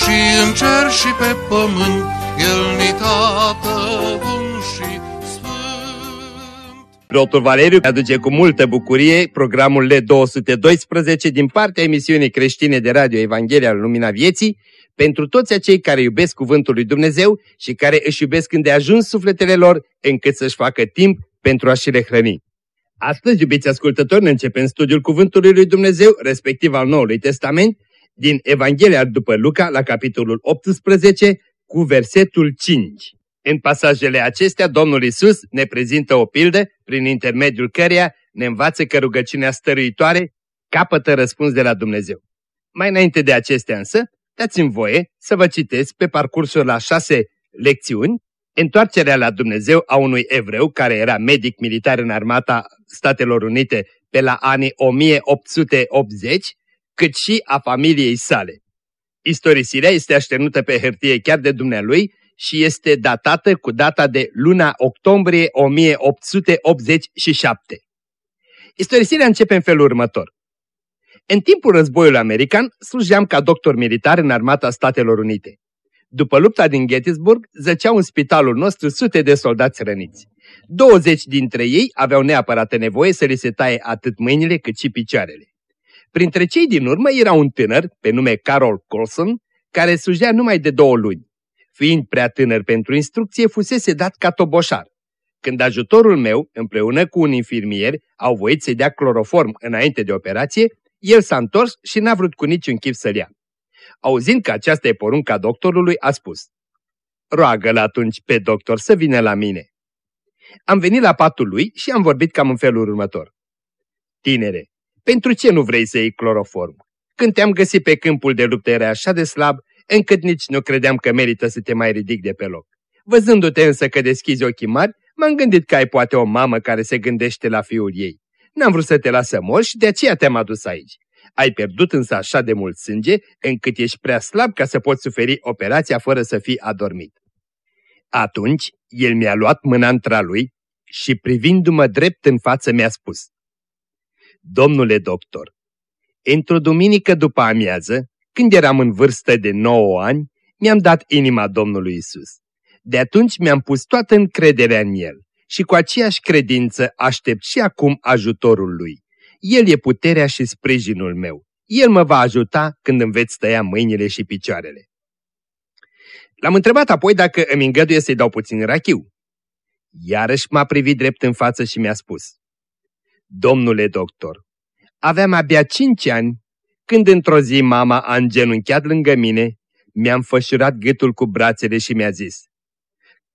și în cer și pe pământ, El ni tată bun și sfânt. Preotul Valeriu aduce cu multă bucurie programul L212 din partea emisiunii creștine de radio Evanghelia Lumina Vieții pentru toți acei care iubesc Cuvântul lui Dumnezeu și care își iubesc îndeajuns sufletele lor încât să-și facă timp pentru a-și le hrăni. Astăzi, iubiți ascultători, ne începem studiul Cuvântului lui Dumnezeu, respectiv al Noului Testament, din Evanghelia după Luca, la capitolul 18, cu versetul 5. În pasajele acestea, Domnul Isus ne prezintă o pildă prin intermediul căreia ne învață că rugăciunea stăruitoare capătă răspuns de la Dumnezeu. Mai înainte de acestea însă, dați-mi voie să vă citesc pe parcursul la șase lecțiuni întoarcerea la Dumnezeu a unui evreu care era medic militar în armata Statelor Unite pe la anii 1880, cât și a familiei sale. Istorisirea este așternută pe hârtie chiar de dumnealui și este datată cu data de luna octombrie 1887. Istorisirea începe în felul următor. În timpul războiului american slujeam ca doctor militar în armata Statelor Unite. După lupta din Gettysburg, zăceau în spitalul nostru sute de soldați răniți. 20 dintre ei aveau neapărat nevoie să li se taie atât mâinile cât și picioarele. Printre cei din urmă era un tânăr, pe nume Carol Colson, care slujea numai de două luni. Fiind prea tânăr pentru instrucție, fusese dat ca toboșar. Când ajutorul meu, împreună cu un infirmier, au voit să-i dea cloroform înainte de operație, el s-a întors și n-a vrut cu niciun chip să-l ia. Auzind că aceasta e porunca doctorului, a spus, Roagă-l atunci pe doctor să vină la mine. Am venit la patul lui și am vorbit cam în felul următor. Tinere, pentru ce nu vrei să iei cloroform? Când te-am găsit pe câmpul de luptă era așa de slab, încât nici nu credeam că merită să te mai ridic de pe loc. Văzându-te însă că deschizi ochii mari, m-am gândit că ai poate o mamă care se gândește la fiul ei. N-am vrut să te las să mor și de aceea te-am adus aici. Ai pierdut însă așa de mult sânge, încât ești prea slab ca să poți suferi operația fără să fii adormit. Atunci, el mi-a luat mâna între lui și privindu-mă drept în față mi-a spus Domnule doctor, într-o duminică după amiază, când eram în vârstă de 9 ani, mi-am dat inima Domnului Isus. De atunci mi-am pus toată încrederea în El și cu aceeași credință aștept și acum ajutorul Lui. El e puterea și sprijinul meu. El mă va ajuta când îmi veți tăia mâinile și picioarele. L-am întrebat apoi dacă îmi îngăduie să-i dau puțin rachiu. Iarăși m-a privit drept în față și mi-a spus. Domnule doctor, aveam abia cinci ani când într-o zi mama a îngenunchiat lângă mine, mi-am fășurat gâtul cu brațele și mi-a zis,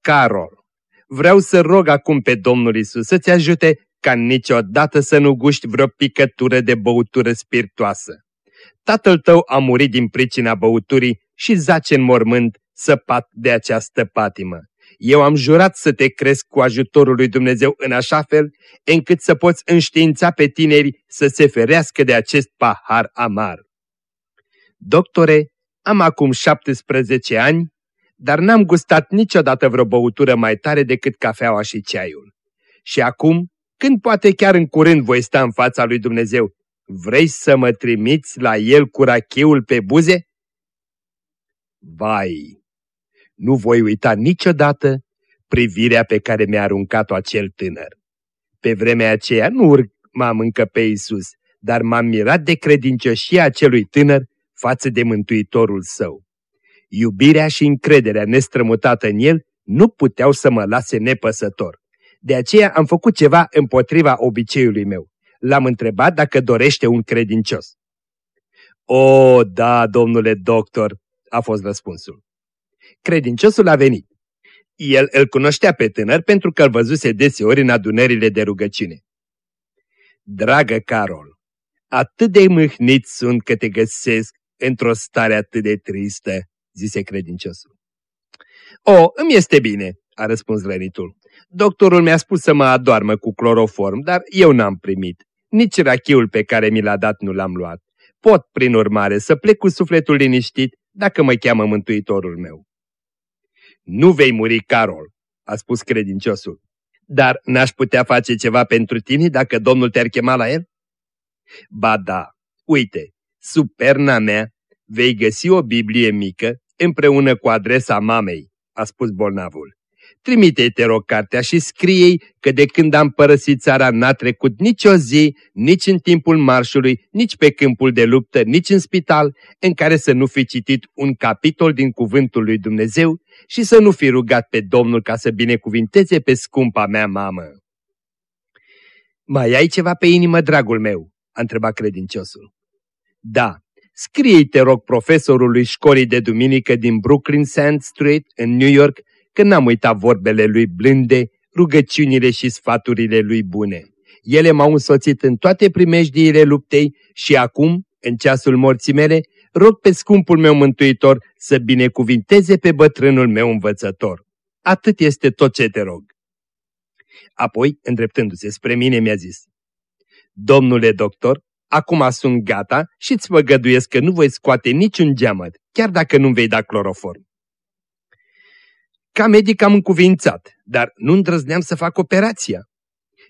Carol, vreau să rog acum pe Domnul Isus să-ți ajute ca niciodată să nu guști vreo picătură de băutură spiritoasă. Tatăl tău a murit din pricina băuturii și zace în mormânt săpat de această patimă. Eu am jurat să te cresc cu ajutorul lui Dumnezeu în așa fel încât să poți înștiința pe tineri să se ferească de acest pahar amar. Doctore, am acum 17 ani, dar n-am gustat niciodată vreo băutură mai tare decât cafeaua și ceaiul. Și acum, când poate chiar în curând voi sta în fața lui Dumnezeu, vrei să mă trimiți la el cu racheul pe buze? Vai, nu voi uita niciodată privirea pe care mi-a aruncat-o acel tânăr. Pe vremea aceea nu urmam încă pe Isus, dar m-am mirat de credincioșia acelui tânăr față de Mântuitorul său. Iubirea și încrederea nestrămutată în el nu puteau să mă lase nepăsător. De aceea am făcut ceva împotriva obiceiului meu. L-am întrebat dacă dorește un credincios. O, da, domnule doctor, a fost răspunsul. Credinciosul a venit. El îl cunoștea pe tânăr pentru că îl văzuse deseori în adunările de rugăciune. Dragă Carol, atât de mâhnit sunt că te găsesc într-o stare atât de tristă, zise credinciosul. O, îmi este bine, a răspuns rănitul. Doctorul mi-a spus să mă adoarmă cu cloroform, dar eu n-am primit. Nici rachiul pe care mi l-a dat nu l-am luat. Pot, prin urmare, să plec cu sufletul liniștit dacă mă cheamă mântuitorul meu. Nu vei muri, Carol, a spus credinciosul. Dar n-aș putea face ceva pentru tine dacă Domnul te-ar chema la el? Ba da, uite, sub perna mea vei găsi o Biblie mică împreună cu adresa mamei, a spus bolnavul. Trimite-i, te rog, cartea și scrie că de când am părăsit țara n-a trecut nici o zi, nici în timpul marșului, nici pe câmpul de luptă, nici în spital, în care să nu fi citit un capitol din cuvântul lui Dumnezeu și să nu fi rugat pe Domnul ca să binecuvinteze pe scumpa mea mamă. Mai ai ceva pe inimă, dragul meu?" a întrebat credinciosul. Da, scrie te rog, profesorului școlii de duminică din Brooklyn Sand Street, în New York, că n-am uitat vorbele lui blânde, rugăciunile și sfaturile lui bune. Ele m-au însoțit în toate primejdiile luptei și acum, în ceasul morții mele, rog pe scumpul meu mântuitor să binecuvinteze pe bătrânul meu învățător. Atât este tot ce te rog. Apoi, îndreptându-se spre mine, mi-a zis, Domnule doctor, acum sunt gata și îți făgăduiesc că nu voi scoate niciun geamăt, chiar dacă nu vei da cloroform. Ca medic am încuvințat, dar nu îndrăzneam să fac operația.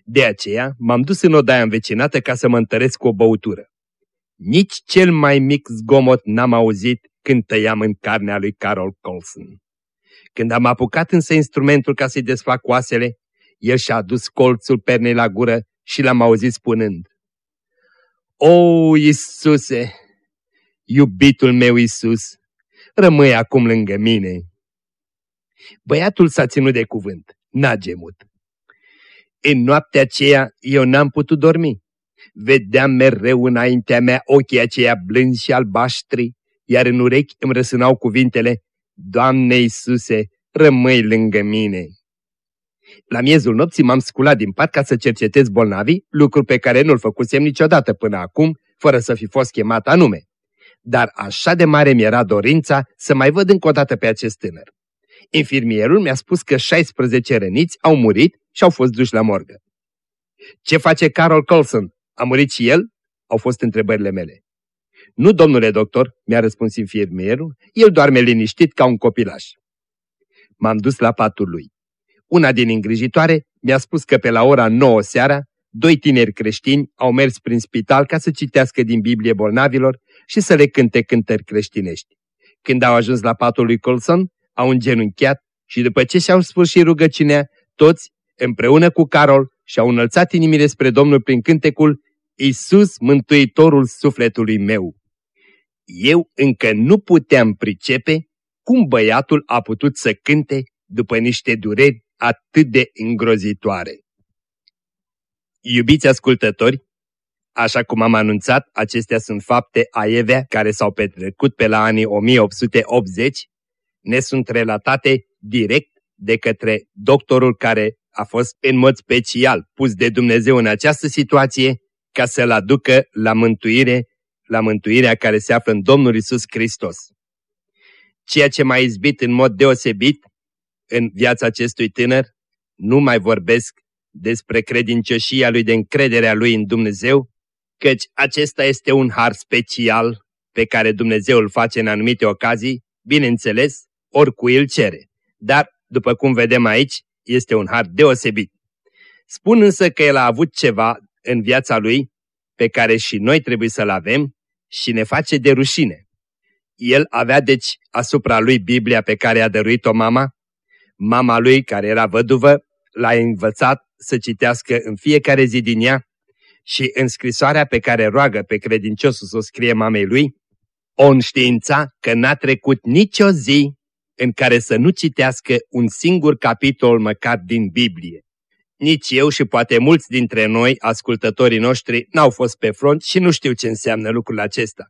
De aceea m-am dus în odaia învecinată ca să mă întăresc cu o băutură. Nici cel mai mic zgomot n-am auzit când tăiam în carnea lui Carol Colson. Când am apucat însă instrumentul ca să-i desfac oasele, el și-a adus colțul pernei la gură și l-am auzit spunând. O, Iisuse, iubitul meu Iisus, rămâi acum lângă mine. Băiatul s-a ținut de cuvânt, n-a gemut. În noaptea aceea eu n-am putut dormi. Vedeam mereu înaintea mea ochii aceia blânzi și albaștri, iar în urechi îmi răsunau cuvintele, Doamne Iisuse, rămâi lângă mine. La miezul nopții m-am sculat din pat ca să cercetez bolnavii, lucru pe care nu-l făcusem niciodată până acum, fără să fi fost chemat anume. Dar așa de mare mi-era dorința să mai văd încă o dată pe acest tânăr. Infirmierul mi-a spus că 16 răniți au murit și au fost duși la morgă. Ce face Carol Colson? A murit și el? Au fost întrebările mele. Nu, domnule doctor, mi-a răspuns infirmierul, el doarme liniștit ca un copilaș. M-am dus la patul lui. Una din îngrijitoare mi-a spus că pe la ora 9 seara, doi tineri creștini au mers prin spital ca să citească din Biblie bolnavilor și să le cânte cântări creștinești. Când au ajuns la patul lui Colson, au îngenunchiat și după ce și-au sfârșit rugăciunea, toți, împreună cu Carol, și-au înălțat inimile spre Domnul prin cântecul Iisus, mântuitorul sufletului meu. Eu încă nu puteam pricepe cum băiatul a putut să cânte după niște dureri atât de îngrozitoare. Iubiți ascultători, așa cum am anunțat, acestea sunt fapte aievea care s-au petrecut pe la anii 1880 ne sunt relatate direct de către doctorul care a fost în mod special pus de Dumnezeu în această situație ca să-l aducă la mântuire, la mântuirea care se află în Domnul Isus Hristos. Ceea ce m-a izbit în mod deosebit în viața acestui tânăr, nu mai vorbesc despre credincioșia lui de încrederea lui în Dumnezeu, căci acesta este un har special pe care Dumnezeu îl face în anumite ocazii, bineînțeles, oricui îl cere. Dar, după cum vedem aici, este un har deosebit. Spun însă că el a avut ceva în viața lui pe care și noi trebuie să-l avem și ne face de rușine. El avea deci asupra lui Biblia pe care a dăruit-o mama. Mama lui, care era văduvă, l-a învățat să citească în fiecare zi din ea și în scrisoarea pe care roagă pe credinciosul să o scrie mamei lui, o înștiința că n-a trecut nicio zi în care să nu citească un singur capitol măcar din Biblie. Nici eu și poate mulți dintre noi, ascultătorii noștri, n-au fost pe front și nu știu ce înseamnă lucrul acesta.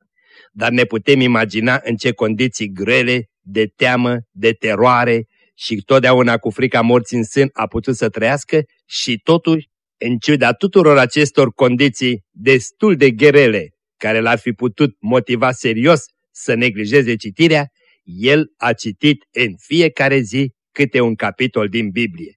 Dar ne putem imagina în ce condiții grele, de teamă, de teroare și totdeauna cu frica morții în sân a putut să trăiască și totuși, în ciuda tuturor acestor condiții destul de grele, care l-ar fi putut motiva serios să neglijeze citirea, el a citit în fiecare zi câte un capitol din Biblie.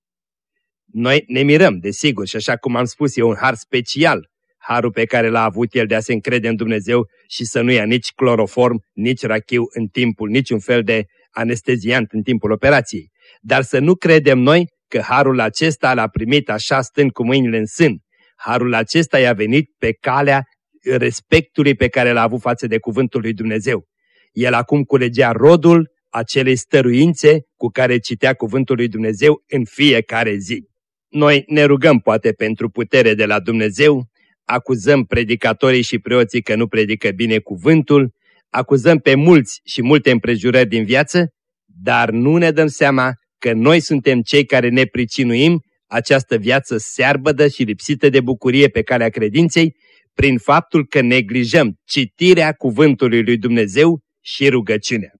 Noi ne mirăm, desigur, și așa cum am spus, e un har special, harul pe care l-a avut el de a se încrede în Dumnezeu și să nu ia nici cloroform, nici rachiu în timpul, niciun fel de anesteziant în timpul operației. Dar să nu credem noi că harul acesta l-a primit așa stând cu mâinile în sân. Harul acesta i-a venit pe calea respectului pe care l-a avut față de cuvântul lui Dumnezeu. El acum culegea rodul acelei stăruințe cu care citea cuvântul lui Dumnezeu în fiecare zi. Noi ne rugăm poate pentru putere de la Dumnezeu, acuzăm predicatorii și preoții că nu predică bine cuvântul, acuzăm pe mulți și multe împrejurări din viață, dar nu ne dăm seama că noi suntem cei care ne pricinuim această viață searbădă și lipsită de bucurie pe calea credinței prin faptul că neglijăm citirea cuvântului lui Dumnezeu și rugăciunea.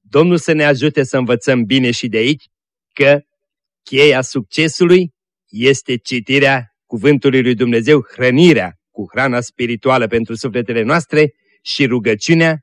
Domnul să ne ajute să învățăm bine și de aici că cheia succesului este citirea cuvântului lui Dumnezeu, hrănirea cu hrana spirituală pentru sufletele noastre și rugăciunea,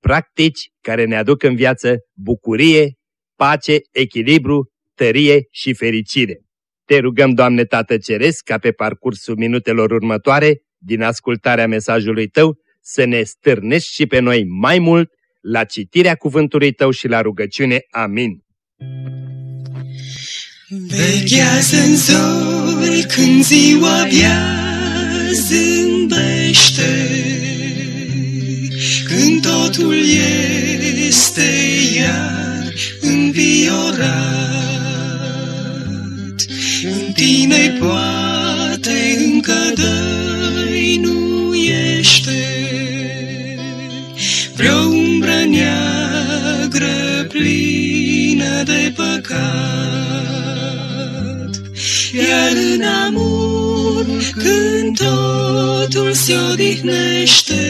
practici care ne aduc în viață bucurie, pace, echilibru, tărie și fericire. Te rugăm, Doamne Tată Ceresc, ca pe parcursul minutelor următoare, din ascultarea mesajului Tău, să ne stârnești și pe noi mai mult la citirea cuvântului Tău și la rugăciune. Amin. Veghează în zori când ziua abia zâmbește, când totul este iar înviorat. În tine poate încă dăinuiește vreo umbră neagră plină de păcat. Iar în amur, când totul se odihnește,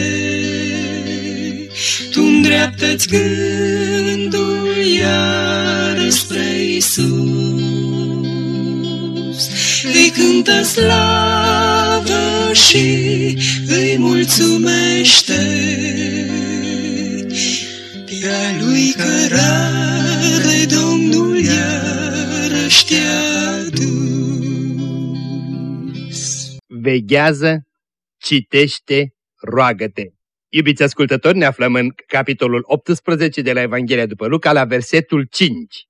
tu îndreaptă-ți gândul iar spre Isus. Îi cântă slavă și îi mulțumește pe-a lui cărare Domnul iarăși te-a dus. Veghează, citește, roagă-te. Iubiți ascultători, ne aflăm în capitolul 18 de la Evanghelia după Luca, la versetul 5.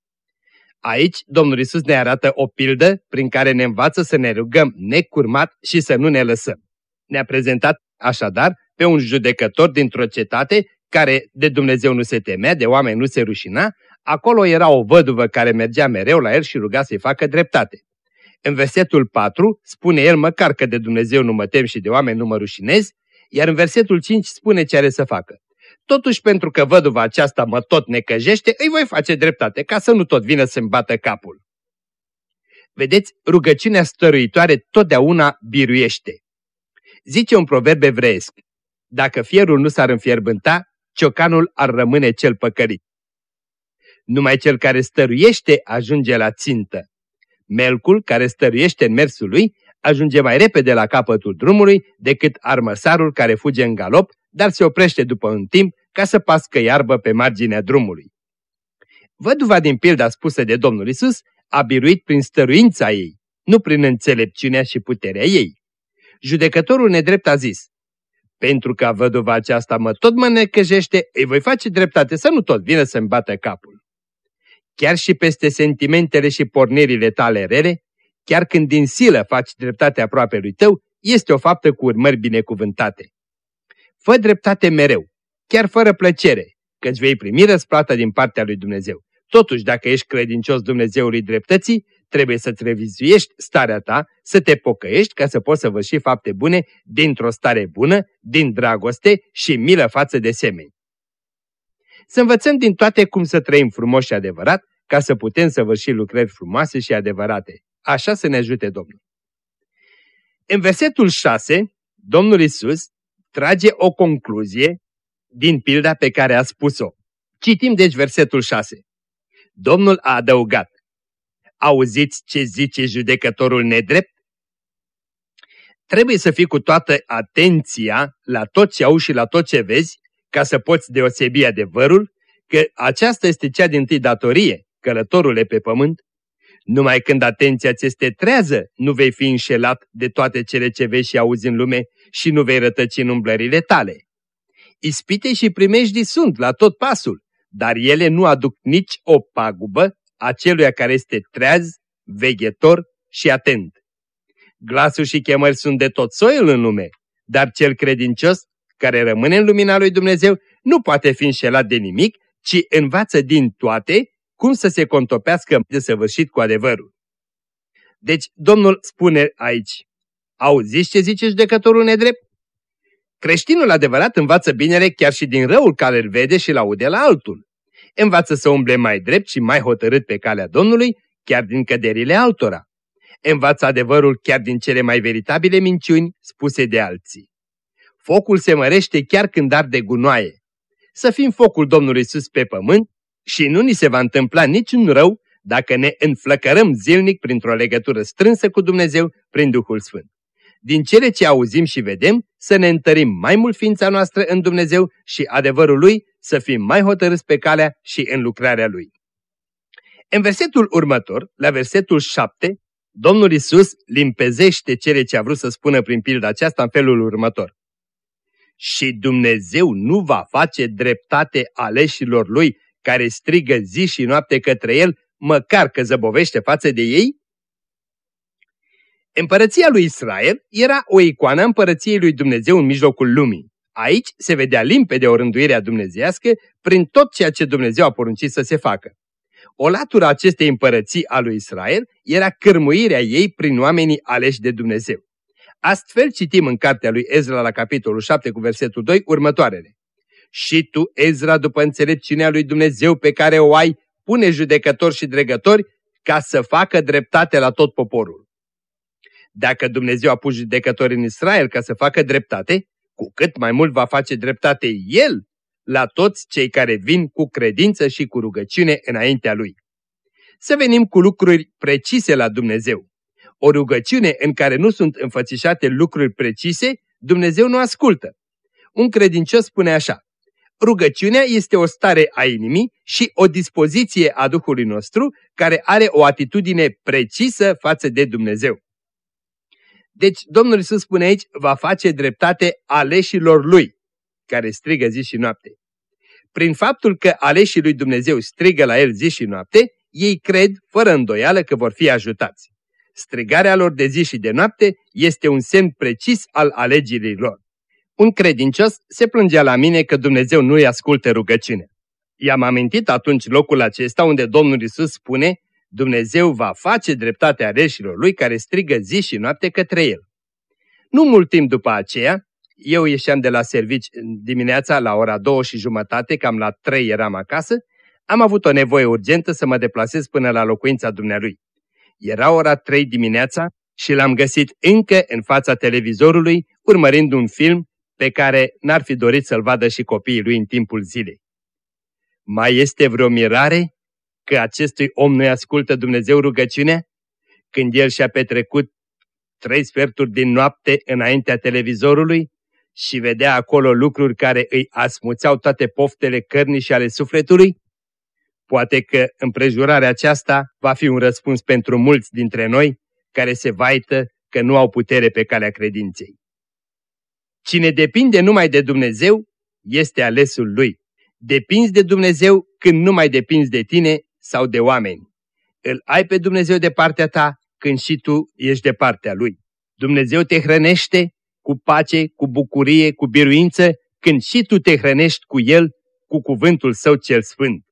Aici, Domnul Isus ne arată o pildă prin care ne învață să ne rugăm necurmat și să nu ne lăsăm. Ne-a prezentat așadar pe un judecător dintr-o cetate care de Dumnezeu nu se temea, de oameni nu se rușina, acolo era o văduvă care mergea mereu la el și ruga să-i facă dreptate. În versetul 4 spune el măcar că de Dumnezeu nu mă tem și de oameni nu mă rușinez, iar în versetul 5 spune ce are să facă. Totuși, pentru că văduva aceasta mă tot necăjește, îi voi face dreptate, ca să nu tot vină să-mi bată capul. Vedeți, rugăciunea stăruitoare totdeauna biruiește. Zice un proverb evreiesc, dacă fierul nu s-ar înfierbânta, ciocanul ar rămâne cel păcărit. Numai cel care stăruiește ajunge la țintă. Melcul care stăruiește în mersul lui ajunge mai repede la capătul drumului decât armăsarul care fuge în galop, dar se oprește după un timp ca să pască iarbă pe marginea drumului. Văduva din pilda spusă de Domnul Isus a biruit prin stăruința ei, nu prin înțelepciunea și puterea ei. Judecătorul nedrept a zis, pentru că văduva aceasta mă tot mă necăjește, îi voi face dreptate să nu tot vină să-mi bată capul. Chiar și peste sentimentele și pornirile tale rele, chiar când din silă faci dreptate aproape lui tău, este o faptă cu urmări binecuvântate. Fă dreptate mereu, chiar fără plăcere, căci vei primi răsplata din partea lui Dumnezeu. Totuși, dacă ești credincios Dumnezeului dreptății, trebuie să-ți revizuiești starea ta, să te pocăiești ca să poți să văși fapte bune dintr-o stare bună, din dragoste și milă față de semeni. Să învățăm din toate cum să trăim frumos și adevărat, ca să putem să văși lucrări frumoase și adevărate. Așa să ne ajute Domnul. În versetul 6, Domnul Isus trage o concluzie din pilda pe care a spus-o. Citim deci versetul 6. Domnul a adăugat, Auziți ce zice judecătorul nedrept? Trebuie să fii cu toată atenția la tot ce auzi și la tot ce vezi, ca să poți deosebi adevărul, că aceasta este cea din tâi datorie, călătorule pe pământ. Numai când atenția ți este trează, nu vei fi înșelat de toate cele ce vezi și auzi în lume și nu vei rătăci în umblările tale. Ispite și primești sunt la tot pasul, dar ele nu aduc nici o pagubă aceluia care este treaz, veghetor și atent. Glasul și chemări sunt de tot soiul în lume, dar cel credincios, care rămâne în lumina lui Dumnezeu, nu poate fi înșelat de nimic, ci învață din toate cum să se contopească de săvârșit cu adevărul. Deci Domnul spune aici, auziți ce zice judecătorul nedrept? Creștinul adevărat învață binele chiar și din răul care îl vede și l-aude la altul. Învață să umble mai drept și mai hotărât pe calea Domnului, chiar din căderile altora. Învață adevărul chiar din cele mai veritabile minciuni spuse de alții. Focul se mărește chiar când arde gunoaie. Să fim focul Domnului sus pe pământ și nu ni se va întâmpla niciun rău dacă ne înflăcărăm zilnic printr-o legătură strânsă cu Dumnezeu prin Duhul Sfânt. Din cele ce auzim și vedem, să ne întărim mai mult ființa noastră în Dumnezeu și adevărul Lui, să fim mai hotărâți pe calea și în lucrarea Lui. În versetul următor, la versetul 7, Domnul Isus limpezește cele ce a vrut să spună prin pilda aceasta în felul următor. Și Dumnezeu nu va face dreptate aleșilor Lui care strigă zi și noapte către El, măcar că zăbovește față de ei? Împărăția lui Israel era o icoană împărăției lui Dumnezeu în mijlocul lumii. Aici se vedea limpede o rânduire a dumnezeiască prin tot ceea ce Dumnezeu a poruncit să se facă. O latură acestei împărății a lui Israel era cărmuirea ei prin oamenii aleși de Dumnezeu. Astfel citim în cartea lui Ezra la capitolul 7 cu versetul 2 următoarele. Și tu, Ezra, după înțelepciunea lui Dumnezeu pe care o ai, pune judecători și dregători ca să facă dreptate la tot poporul. Dacă Dumnezeu a pus judecători în Israel ca să facă dreptate, cu cât mai mult va face dreptate El la toți cei care vin cu credință și cu rugăciune înaintea Lui. Să venim cu lucruri precise la Dumnezeu. O rugăciune în care nu sunt înfățișate lucruri precise, Dumnezeu nu ascultă. Un credincios spune așa, Rugăciunea este o stare a inimii și o dispoziție a Duhului nostru care are o atitudine precisă față de Dumnezeu. Deci Domnul Iisus spune aici, va face dreptate aleșilor Lui, care strigă zi și noapte. Prin faptul că aleșii lui Dumnezeu strigă la El zi și noapte, ei cred, fără îndoială, că vor fi ajutați. Strigarea lor de zi și de noapte este un semn precis al alegerii lor. Un credincios se plângea la mine că Dumnezeu nu-i ascultă rugăciune. I-am amintit atunci locul acesta unde Domnul Isus spune Dumnezeu va face dreptatea aleșilor lui care strigă zi și noapte către el. Nu mult timp după aceea, eu ieșeam de la servici dimineața la ora două și jumătate, cam la trei eram acasă, am avut o nevoie urgentă să mă deplasez până la locuința dumnealui. Era ora trei dimineața și l-am găsit încă în fața televizorului, urmărind un film pe care n-ar fi dorit să-l vadă și copiii lui în timpul zilei. Mai este vreo mirare că acestui om nu ascultă Dumnezeu rugăciunea? Când el și-a petrecut trei sferturi din noapte înaintea televizorului și vedea acolo lucruri care îi asmuțeau toate poftele cărnii și ale sufletului? Poate că împrejurarea aceasta va fi un răspuns pentru mulți dintre noi care se vaită că nu au putere pe calea credinței. Cine depinde numai de Dumnezeu este alesul lui. Depinzi de Dumnezeu când nu mai depinzi de tine sau de oameni. Îl ai pe Dumnezeu de partea ta când și tu ești de partea Lui. Dumnezeu te hrănește cu pace, cu bucurie, cu biruință, când și tu te hrănești cu El, cu cuvântul Său cel Sfânt.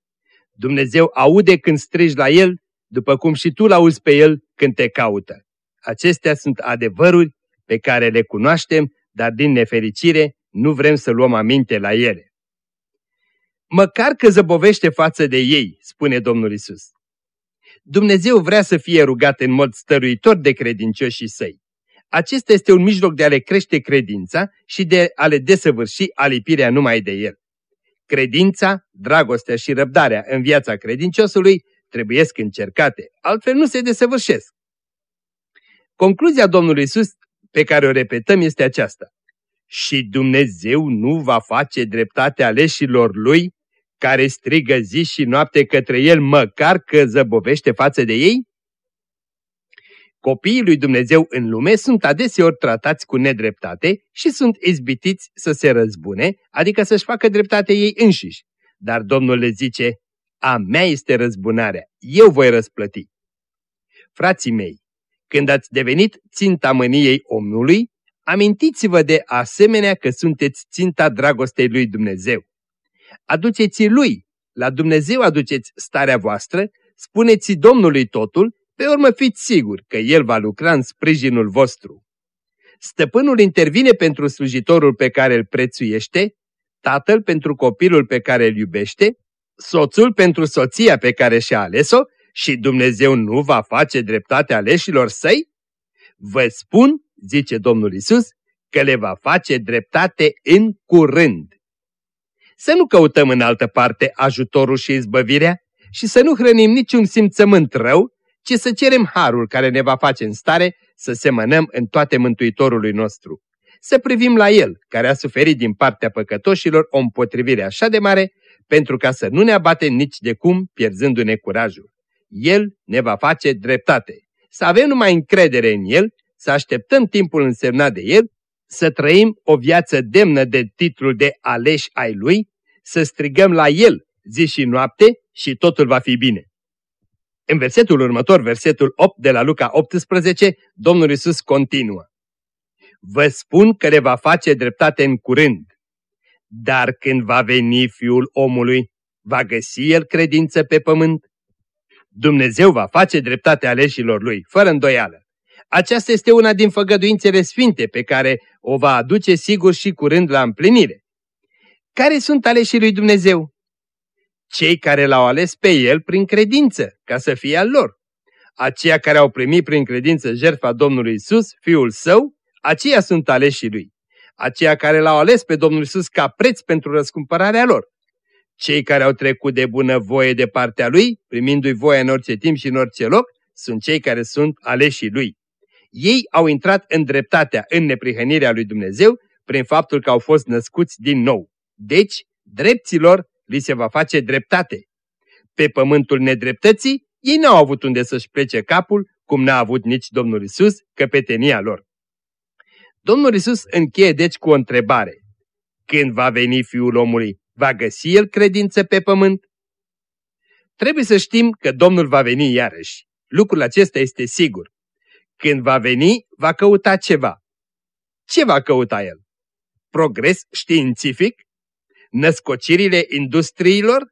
Dumnezeu aude când strigi la El, după cum și tu l-auzi pe El când te caută. Acestea sunt adevăruri pe care le cunoaștem, dar din nefericire nu vrem să luăm aminte la ele măcar că zăbovește față de ei, spune Domnul Isus. Dumnezeu vrea să fie rugat în mod stăruitor de credincioșii săi. Acesta este un mijloc de a le crește credința și de a le desăvârși alipirea numai de el. Credința, dragostea și răbdarea în viața credinciosului trebuiesc încercate, altfel nu se desăvârșesc. Concluzia Domnului Isus pe care o repetăm este aceasta. Și Dumnezeu nu va face dreptate aleșilor lui care strigă zi și noapte către el măcar că zăbovește față de ei? Copiii lui Dumnezeu în lume sunt adeseori tratați cu nedreptate și sunt izbitiți să se răzbune, adică să-și facă dreptate ei înșiși. Dar Domnul le zice, a mea este răzbunarea, eu voi răsplăti. Frații mei, când ați devenit ținta mâniei omului, amintiți-vă de asemenea că sunteți ținta dragostei lui Dumnezeu. Aduceți lui, la Dumnezeu aduceți starea voastră, spuneți Domnului totul, pe urmă fiți siguri că El va lucra în sprijinul vostru. Stăpânul intervine pentru slujitorul pe care îl prețuiește, tatăl pentru copilul pe care îl iubește, soțul pentru soția pe care și-a ales-o și Dumnezeu nu va face dreptate aleșilor săi? Vă spun, zice Domnul Isus, că le va face dreptate în curând. Să nu căutăm în altă parte ajutorul și izbăvirea și să nu hrănim niciun simțământ rău, ci să cerem harul care ne va face în stare să semănăm în toate Mântuitorului nostru. Să privim la El, care a suferit din partea păcătoșilor o împotrivire așa de mare, pentru ca să nu ne abatem nici de cum, pierzându-ne curajul. El ne va face dreptate. Să avem numai încredere în El, să așteptăm timpul însemnat de El, să trăim o viață demnă de titlul de aleși ai Lui, să strigăm la El zi și noapte și totul va fi bine. În versetul următor, versetul 8 de la Luca 18, Domnul Isus continuă. Vă spun că le va face dreptate în curând, dar când va veni Fiul omului, va găsi El credință pe pământ? Dumnezeu va face dreptate aleșilor Lui, fără îndoială. Aceasta este una din făgăduințele sfinte pe care o va aduce sigur și curând la împlinire. Care sunt aleșii lui Dumnezeu? Cei care l-au ales pe El prin credință, ca să fie al lor. Aceia care au primit prin credință jertfa Domnului Isus, Fiul Său, aceia sunt aleșii Lui. Aceia care l-au ales pe Domnul Isus ca preț pentru răscumpărarea lor. Cei care au trecut de bună voie de partea Lui, primindu-i voie în orice timp și în orice loc, sunt cei care sunt aleșii Lui. Ei au intrat în dreptatea, în neprihănirea lui Dumnezeu, prin faptul că au fost născuți din nou. Deci, drepților li se va face dreptate. Pe pământul nedreptății, ei n-au avut unde să-și plece capul, cum n-a avut nici Domnul Isus, căpetenia lor. Domnul Isus încheie deci cu o întrebare. Când va veni Fiul omului, va găsi El credință pe pământ? Trebuie să știm că Domnul va veni iarăși. Lucrul acesta este sigur. Când va veni, va căuta ceva. Ce va căuta El? Progres științific? Născocirile industriilor?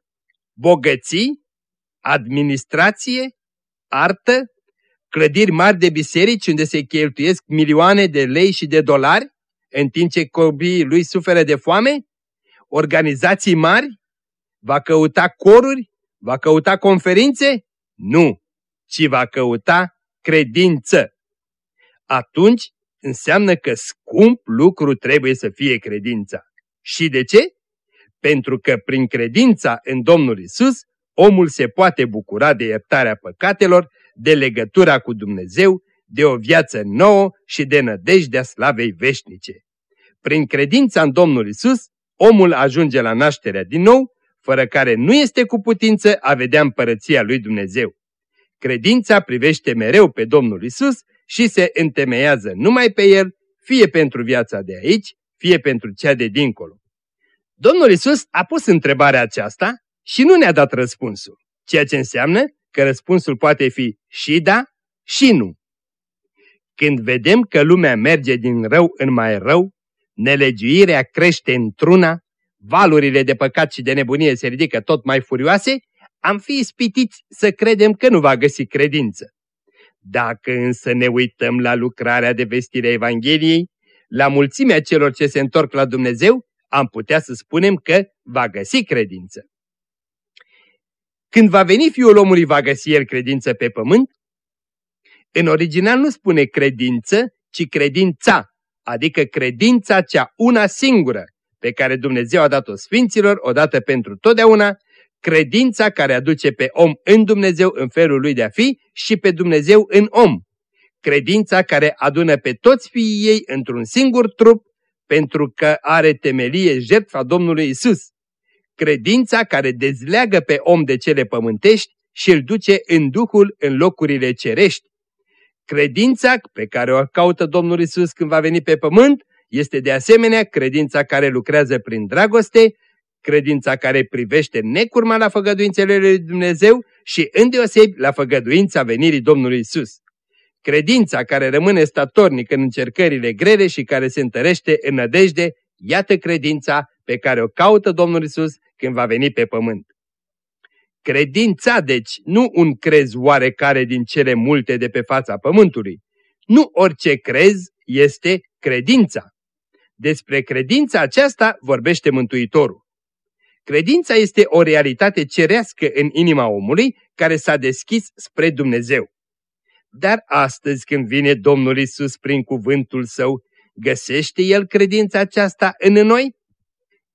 Bogății? Administrație? Artă? Clădiri mari de biserici unde se cheltuiesc milioane de lei și de dolari, în timp ce copiii lui suferă de foame? Organizații mari? Va căuta coruri? Va căuta conferințe? Nu, ci va căuta credință. Atunci înseamnă că scump lucru trebuie să fie credința. Și de ce? Pentru că prin credința în Domnul Isus, omul se poate bucura de iertarea păcatelor, de legătura cu Dumnezeu, de o viață nouă și de nădejdea slavei veșnice. Prin credința în Domnul Isus, omul ajunge la nașterea din nou, fără care nu este cu putință a vedea împărăția lui Dumnezeu. Credința privește mereu pe Domnul Isus și se întemeiază numai pe El, fie pentru viața de aici, fie pentru cea de dincolo. Domnul Isus a pus întrebarea aceasta și nu ne-a dat răspunsul, ceea ce înseamnă că răspunsul poate fi și da și nu. Când vedem că lumea merge din rău în mai rău, nelegiuirea crește într-una, valurile de păcat și de nebunie se ridică tot mai furioase, am fi ispitiți să credem că nu va găsi credință. Dacă însă ne uităm la lucrarea de vestire a Evangheliei, la mulțimea celor ce se întorc la Dumnezeu, am putea să spunem că va găsi credință. Când va veni Fiul omului, va găsi el credință pe pământ? În original nu spune credință, ci credința, adică credința cea una singură, pe care Dumnezeu a dat-o Sfinților odată pentru totdeauna, credința care aduce pe om în Dumnezeu în felul lui de a fi și pe Dumnezeu în om. Credința care adună pe toți fiii ei într-un singur trup pentru că are temelie jertfa Domnului Isus. credința care dezleagă pe om de cele pământești și îl duce în Duhul în locurile cerești. Credința pe care o caută Domnul Isus când va veni pe pământ este de asemenea credința care lucrează prin dragoste, credința care privește necurma la făgăduințele lui Dumnezeu și îndeosebi la făgăduința venirii Domnului Isus. Credința care rămâne statornic în încercările grele și care se întărește în nădejde, iată credința pe care o caută Domnul Isus când va veni pe pământ. Credința, deci, nu un crez oarecare din cele multe de pe fața pământului. Nu orice crez este credința. Despre credința aceasta vorbește Mântuitorul. Credința este o realitate cerească în inima omului care s-a deschis spre Dumnezeu. Dar astăzi când vine Domnul Isus prin cuvântul Său, găsește El credința aceasta în noi?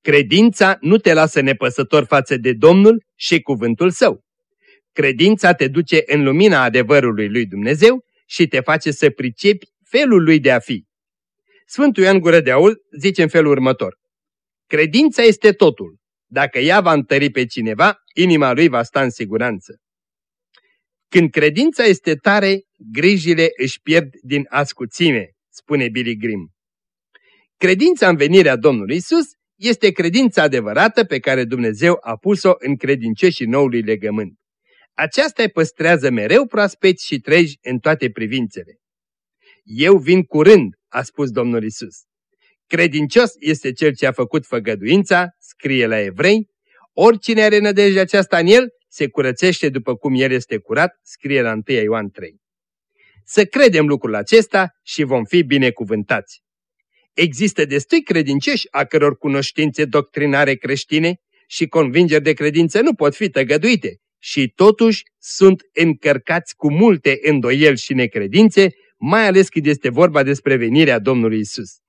Credința nu te lasă nepăsător față de Domnul și cuvântul Său. Credința te duce în lumina adevărului lui Dumnezeu și te face să pricepi felul lui de a fi. Sfântul Ioan Gură de Aul zice în felul următor. Credința este totul. Dacă ea va întări pe cineva, inima lui va sta în siguranță. Când credința este tare, grijile își pierd din ascuțime, spune Billy Grimm. Credința în venirea Domnului Isus este credința adevărată pe care Dumnezeu a pus-o în credincioșii noului legământ. Aceasta îi păstrează mereu proaspeți și treji în toate privințele. Eu vin curând, a spus Domnul Isus. Credincios este cel ce a făcut făgăduința, scrie la evrei, oricine are nădejde aceasta în el, se curățește după cum el este curat, scrie la 1 Ioan 3. Să credem lucrul acesta și vom fi binecuvântați. Există destui credincioși a căror cunoștințe doctrinare creștine și convingeri de credință nu pot fi tăgăduite și totuși sunt încărcați cu multe îndoieli și necredințe, mai ales când este vorba despre venirea Domnului Isus.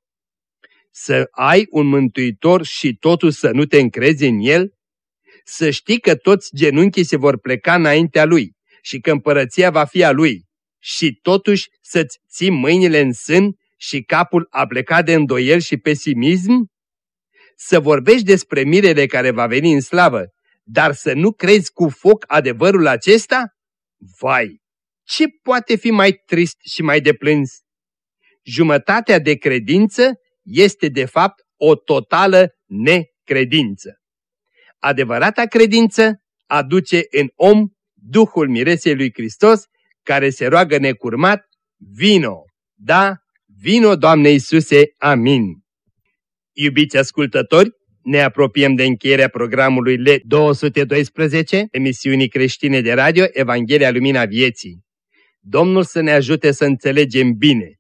Să ai un mântuitor și totuși să nu te încrezi în el? Să știi că toți genunchii se vor pleca înaintea lui și că împărăția va fi a lui și totuși să-ți ții mâinile în sân și capul a plecat de îndoiel și pesimism? Să vorbești despre mirele care va veni în slavă, dar să nu crezi cu foc adevărul acesta? Vai! Ce poate fi mai trist și mai deplâns? Jumătatea de credință este de fapt o totală necredință. Adevărata credință aduce în om Duhul Miresei lui Hristos care se roagă necurmat, vino, da, Vino, Doamne Iisuse, amin. Iubiți ascultători, ne apropiem de încheierea programului L212, emisiunii creștine de radio Evanghelia Lumina Vieții. Domnul să ne ajute să înțelegem bine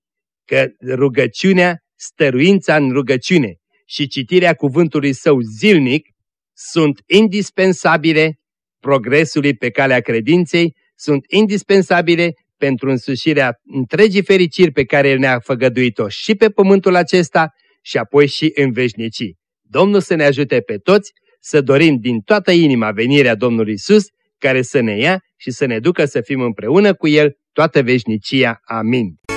că rugăciunea, stăruința în rugăciune și citirea cuvântului său zilnic sunt indispensabile progresului pe calea credinței, sunt indispensabile pentru însușirea întregii fericiri pe care El ne-a făgăduit-o și pe pământul acesta și apoi și în veșnicii. Domnul să ne ajute pe toți să dorim din toată inima venirea Domnului Isus, care să ne ia și să ne ducă să fim împreună cu El toată veșnicia. Amin.